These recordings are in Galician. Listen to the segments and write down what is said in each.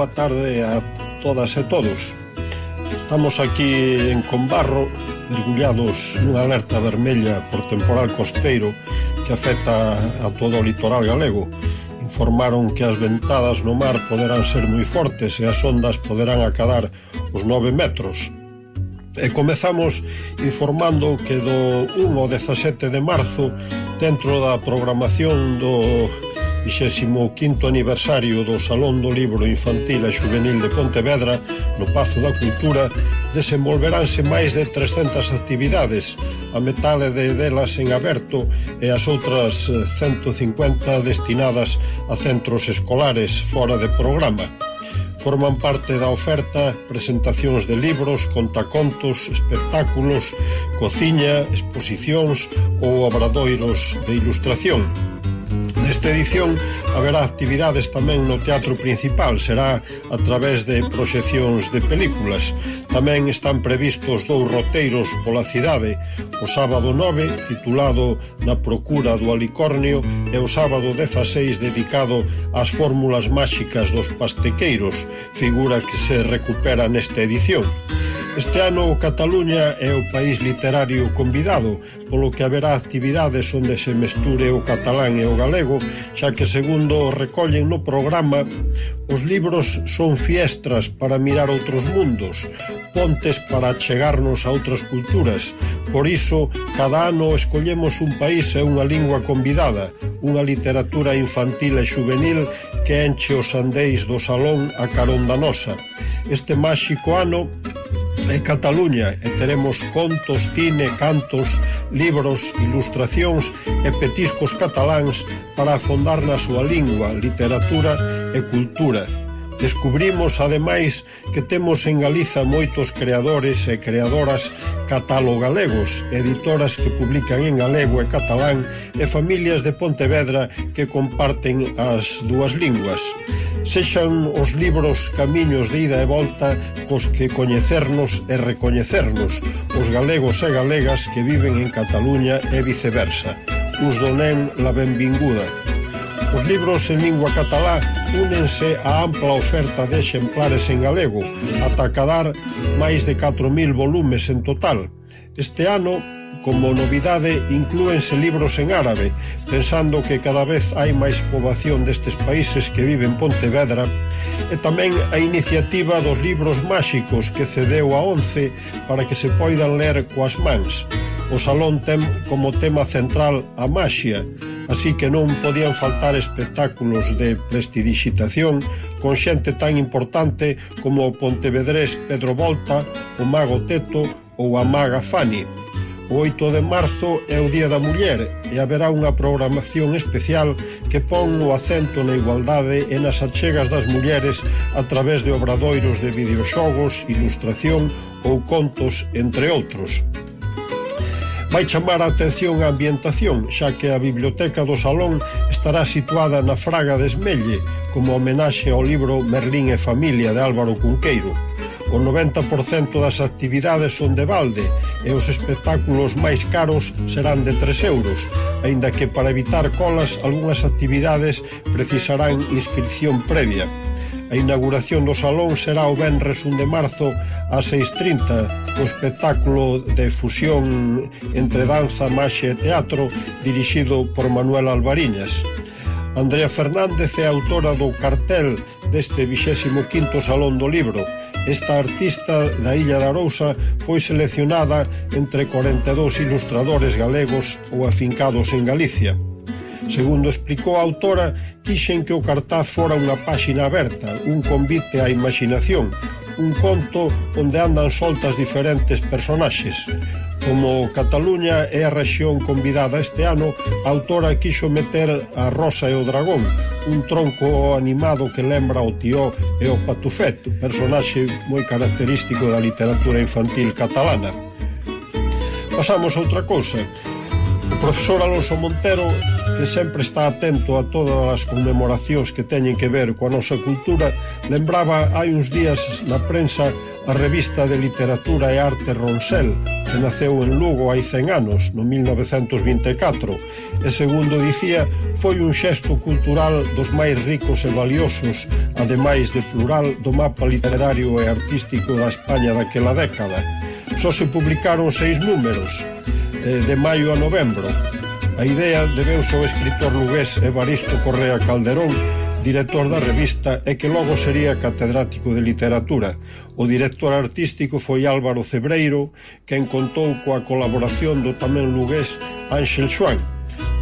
boa tarde a todas e todos. Estamos aquí en Combarro, mergullados nunha alerta vermella por temporal costeiro que afecta a todo o litoral galego. Informaron que as ventadas no mar poderán ser moi fortes e as ondas poderán acadar os 9 metros. E comezamos informando que do 1 ao 17 de marzo, dentro da programación do 25 aniversario do Salón do Libro Infantil e Xuvenil de Pontevedra no Pazo da Cultura desenvolveránse máis de 300 actividades, a metade de delas en aberto e as outras 150 destinadas a centros escolares fora de programa. Forman parte da oferta presentacións de libros, contacontos, espectáculos, cociña, exposicións ou obradoiros de ilustración. Nesta edición haberá actividades tamén no teatro principal, será a través de proxeccións de películas. Tamén están previstos dous roteiros pola cidade, o sábado 9 titulado Na procura do alicornio e o sábado 16 dedicado ás fórmulas máxicas dos pastequeiros, figura que se recupera nesta edición. Este ano Cataluña é o país literario convidado, polo que haberá actividades onde se mesture o catalán e o galego, xa que segundo recollen no programa, os libros son fiestras para mirar outros mundos, pontes para chegarnos a outras culturas. Por iso, cada ano escollemos un país e unha lingua convidada, unha literatura infantil e juvenil que enche os andeis do salón a carón da nosa. Este máxico ano de Cataluña e teremos contos, cine, cantos, libros, ilustracións e petiscos cataláns para afondar na súa lingua, literatura e cultura. Descubrimos, ademais, que temos en Galiza moitos creadores e creadoras catalogalegos, editoras que publican en galego e catalán e familias de Pontevedra que comparten as dúas linguas. Sexan os libros camiños de ida e volta cos que coñecernos e recoñecernos, os galegos e galegas que viven en Cataluña e viceversa. Us donem la benvinguda. Os libros en lingua catalá únense á ampla oferta de exemplares en galego, ata cadar máis de 4.000 volumes en total. Este ano Como novidade, inclúense libros en árabe, pensando que cada vez hai máis poboación destes países que viven en Pontevedra, e tamén a iniciativa dos libros máxicos que cedeu a 11 para que se poidan ler coas mans. O salón ten como tema central a maxia, así que non podían faltar espectáculos de prestidigitación con xente tan importante como o pontevedrés Pedro Volta, o mago Teto ou a maga Fani. O 8 de marzo é o Día da Muller e haberá unha programación especial que pon o acento na igualdade e nas achegas das mulleres a través de obradoiros de videoxogos, ilustración ou contos, entre outros. Vai chamar a atención a ambientación, xa que a Biblioteca do Salón estará situada na Fraga de Esmelle, como homenaxe ao libro Merlín e Familia de Álvaro Cunqueiro. O 90% das actividades son de balde e os espectáculos máis caros serán de 3 euros, aínda que para evitar colas algunhas actividades precisarán inscripción previa. A inauguración do salón será o Benres 1 de marzo ás 6.30 o espectáculo de fusión entre danza, maxe e teatro dirixido por Manuel Alvariñas. Andrea Fernández é autora do cartel deste 25º Salón do Libro, Esta artista da Illa da Arousa foi seleccionada entre 42 ilustradores galegos ou afincados en Galicia. Segundo explicou a autora, quixen que o cartaz fora unha páxina aberta, un convite á imaginación, un conto onde andan soltas diferentes personaxes. Como Cataluña é a rexión convidada este ano, a autora quixo meter a Rosa e o Dragón, un tronco animado que lembra o tío e o Patufet, personaxe moi característico da literatura infantil catalana. Pasamos a outra cousa. O profesor Alonso Montero, que sempre está atento a todas as conmemoracións que teñen que ver coa nosa cultura, lembraba hai uns días na prensa a revista de literatura e arte Ronsel, que naceu en Lugo hai 100 anos, no 1924, e segundo dicía, foi un xesto cultural dos máis ricos e valiosos, ademais de plural do mapa literario e artístico da España daquela década. Só se publicaron seis números, Eh, de maio a novembro. A idea debeuse ao escritor lugués Evaristo Correa Calderón, director da revista e que logo sería catedrático de literatura. O director artístico foi Álvaro Cebreiro, quen contou coa colaboración do tamén lugués Ángel Xuan.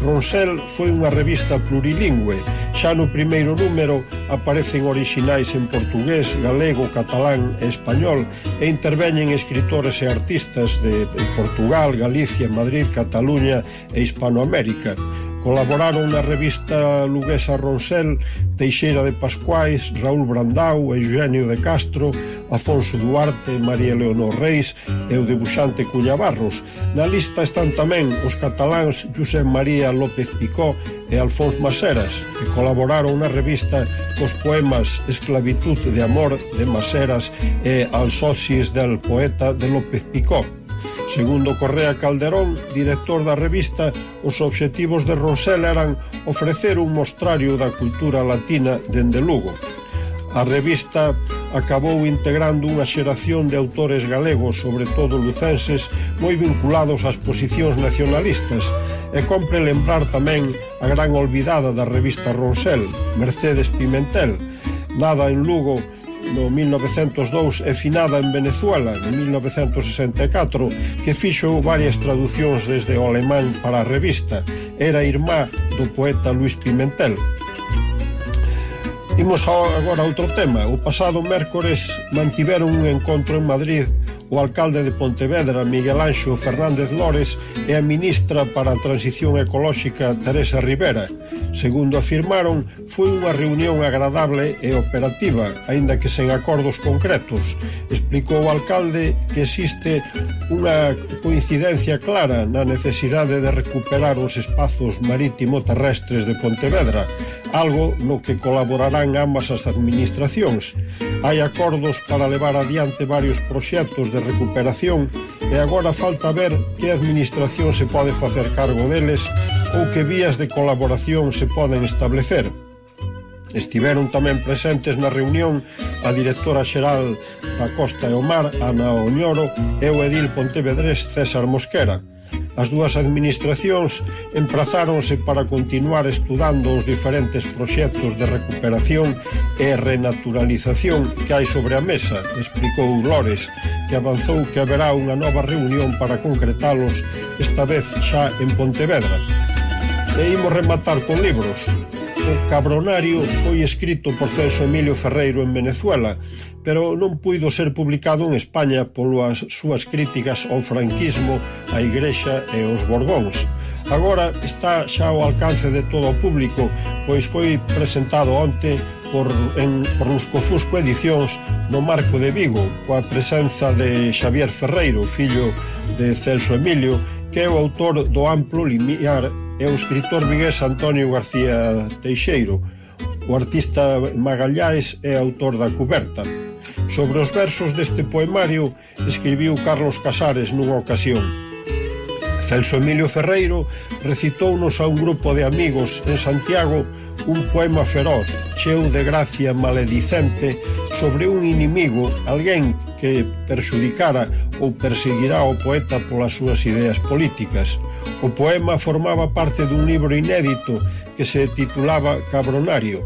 Ronsel foi unha revista plurilingüe. Xa no primeiro número aparecen orixinais en portugués, galego, catalán e español e interveñen escritores e artistas de Portugal, Galicia, Madrid, Cataluña e Hispanoamérica. Colaboraron na revista luguesa Ronsel Teixeira de Pascuais, Raúl Brandau, Eugenio de Castro, Afonso Duarte, María Leonor Reis e o debuxante Cuña Barros. Na lista están tamén os cataláns José María López Picó e Alfons Maseras, que colaboraron na revista cos poemas Esclavitud de Amor de Maseras e Alsocis del poeta de López Picó. Segundo Correa Calderón, director da revista, os obxectivos de Rosel eran ofrecer un mostrario da cultura latina dende Lugo. A revista acabou integrando unha xeración de autores galegos, sobre todo lucenses, moi vinculados ás posicións nacionalistas, e compre lembrar tamén a gran olvidada da revista Ronsel, Mercedes Pimentel, nada en Lugo no 1902 e finada en Venezuela en 1964 que fixo varias traduccións desde o alemán para a revista. Era irmá do poeta Luis Pimentel. Imos agora a outro tema. O pasado mércores mantiveron un encontro en Madrid o alcalde de Pontevedra, Miguel Anxo Fernández Lores, e a ministra para a Transición Ecolóxica, Teresa Rivera, Segundo afirmaron, foi unha reunión agradable e operativa, aínda que sen acordos concretos. Explicou o alcalde que existe unha coincidencia clara na necesidade de recuperar os espazos marítimo-terrestres de Pontevedra, algo no que colaborarán ambas as administracións. Hai acordos para levar adiante varios proxectos de recuperación e agora falta ver que administración se pode facer cargo deles ou que vías de colaboración se se poden establecer. Estiveron tamén presentes na reunión a directora xeral da Costa e o Mar, Ana Oñoro, e o edil pontevedrés César Mosquera. As dúas administracións emprazáronse para continuar estudando os diferentes proxectos de recuperación e renaturalización que hai sobre a mesa, explicou Lores, que avanzou que haberá unha nova reunión para concretalos, esta vez xa en Pontevedra. E imos rematar con libros. O Cabronario foi escrito por Celso Emilio Ferreiro en Venezuela, pero non puido ser publicado en España polas súas críticas ao franquismo, á Igrexa e aos Borbóns. Agora está xa ao alcance de todo o público, pois foi presentado onte por, en, por Luscofusco Edicións no Marco de Vigo, coa presenza de Xavier Ferreiro, fillo de Celso Emilio, que é o autor do amplo limiar é o escritor vigués Antonio García Teixeiro. O artista Magalláes é autor da coberta. Sobre os versos deste poemario escribiu Carlos Casares nunha ocasión. Celso Emilio Ferreiro recitounos a un grupo de amigos en Santiago un poema feroz, cheo de gracia maledicente sobre un inimigo, alguén que perxudicara ou perseguirá o poeta polas súas ideas políticas. O poema formaba parte dun libro inédito que se titulaba Cabronario.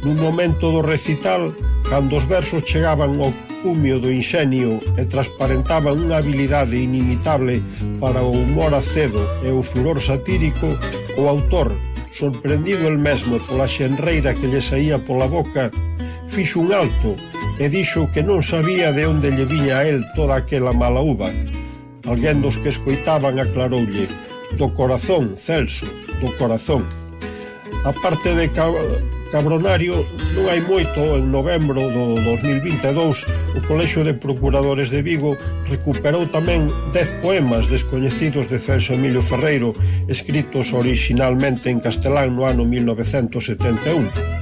Nun momento do recital, cando os versos chegaban ao cumio do inxenio e transparentaban unha habilidade inimitable para o humor acedo e o furor satírico, o autor, sorprendido el mesmo pola xenreira que lle saía pola boca, fixo un alto e dixo que non sabía de onde lle viña a él toda aquela mala uva. Alguén dos que escoitaban aclaroulle do corazón, Celso, do corazón. A parte de Cabronario non hai moito, en novembro do 2022, o Colexo de Procuradores de Vigo recuperou tamén 10 poemas descoñecidos de Celso Emilio Ferreiro, escritos originalmente en castelán no ano 1971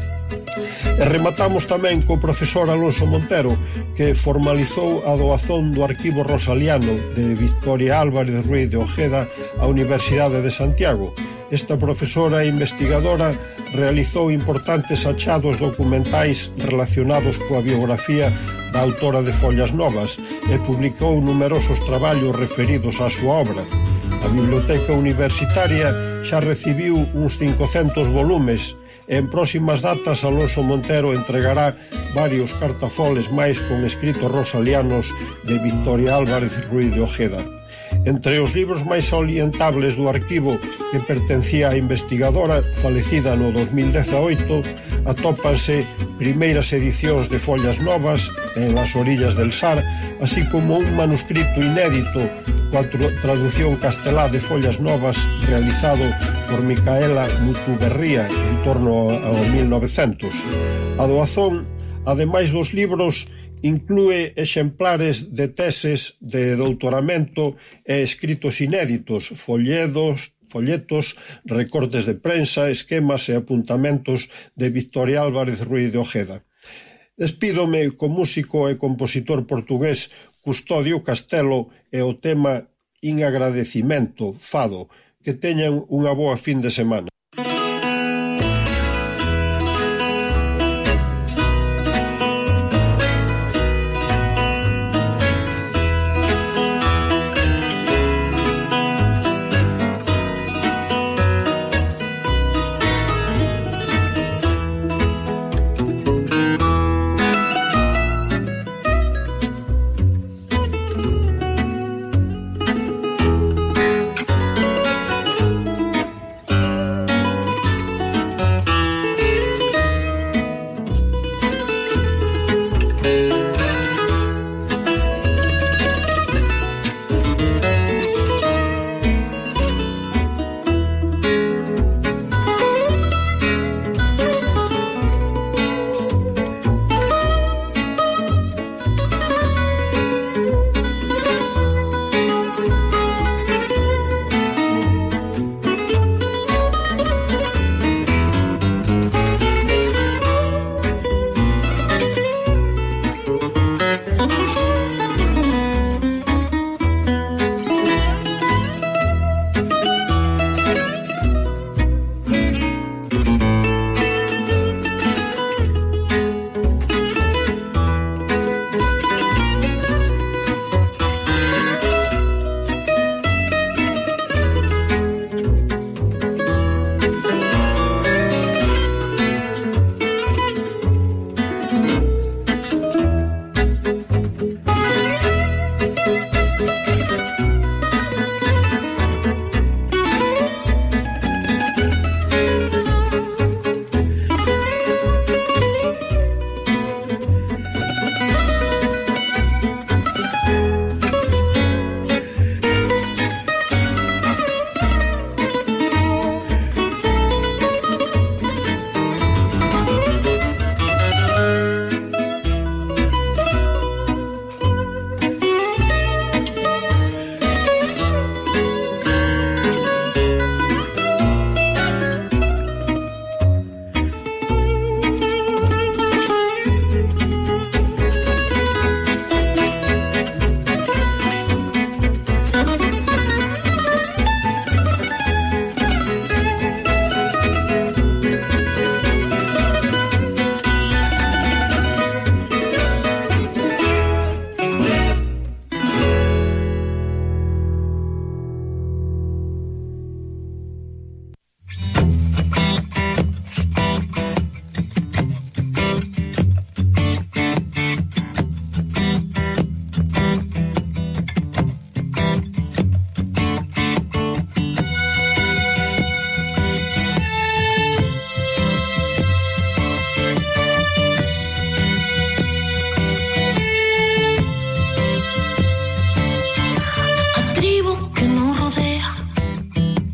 E rematamos tamén co profesor Alonso Montero, que formalizou a doazón do arquivo rosaliano de Victoria Álvarez Ruiz de Ojeda á Universidade de Santiago, Esta profesora e investigadora realizou importantes achados documentais relacionados coa biografía da autora de Follas Novas e publicou numerosos traballos referidos á súa obra. A Biblioteca Universitaria xa recibiu uns 500 volumes e en próximas datas Alonso Montero entregará varios cartafoles máis con escritos rosalianos de Victoria Álvarez Ruiz de Ojeda. Entre os libros máis orientables do arquivo que pertencía á investigadora, falecida no 2018, atópanse primeiras edicións de follas novas en as orillas del Sar, así como un manuscrito inédito coa traducción castelá de follas novas realizado por Micaela Mutuberría en torno ao 1900. A doazón, ademais dos libros, inclúe exemplares de teses de doutoramento e escritos inéditos, folledos, folletos, recortes de prensa, esquemas e apuntamentos de Victoria Álvarez Ruiz de Ojeda. Despídome co músico e compositor portugués Custodio Castelo e o tema In agradecimento, fado, que teñan unha boa fin de semana.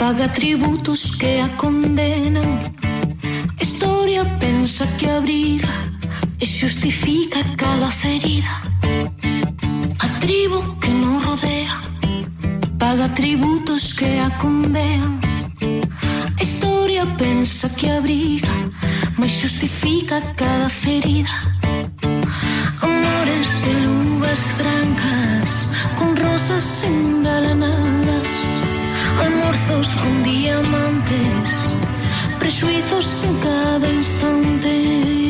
paga tributos que a condenan. Historia pensa que abriga e justifica cada ferida. A tribo que non rodea paga tributos que a condean. Historia pensa que abriga, mas justifica cada ferida. Amores de luvas francas xuízos en cada instante.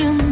You.